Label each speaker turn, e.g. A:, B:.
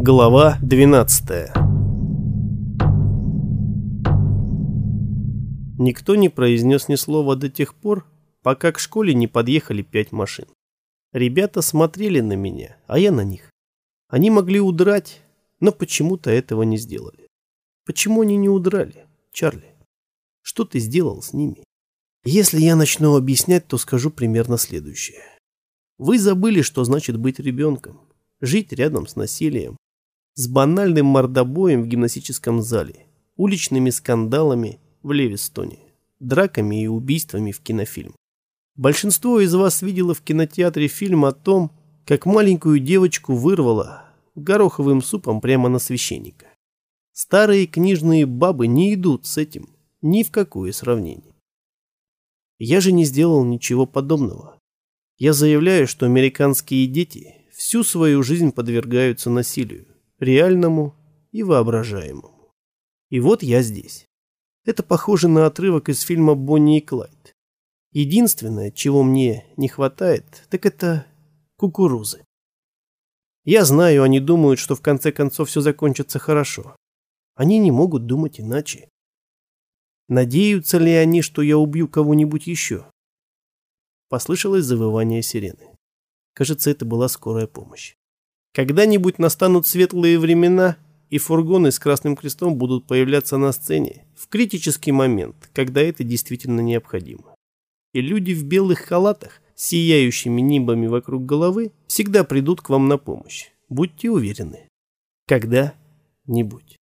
A: Глава 12 Никто не произнес ни слова до тех пор, пока к школе не подъехали пять машин. Ребята смотрели на меня, а я на них. Они могли удрать, но почему-то этого не сделали. Почему они не удрали, Чарли? Что ты сделал с ними? Если я начну объяснять, то скажу примерно следующее. Вы забыли, что значит быть ребенком, жить рядом с насилием, с банальным мордобоем в гимнастическом зале, уличными скандалами в Левистоне, драками и убийствами в кинофильм. Большинство из вас видело в кинотеатре фильм о том, как маленькую девочку вырвало гороховым супом прямо на священника. Старые книжные бабы не идут с этим ни в какое сравнение. Я же не сделал ничего подобного. Я заявляю, что американские дети всю свою жизнь подвергаются насилию, реальному и воображаемому. И вот я здесь. Это похоже на отрывок из фильма «Бонни и Клайд». Единственное, чего мне не хватает, так это кукурузы. Я знаю, они думают, что в конце концов все закончится хорошо. Они не могут думать иначе. Надеются ли они, что я убью кого-нибудь еще? Послышалось завывание сирены. Кажется, это была скорая помощь. Когда-нибудь настанут светлые времена, и фургоны с Красным Крестом будут появляться на сцене в критический момент, когда это действительно необходимо. И люди в белых халатах, сияющими нимбами вокруг головы, всегда придут к вам на помощь. Будьте уверены. Когда-нибудь.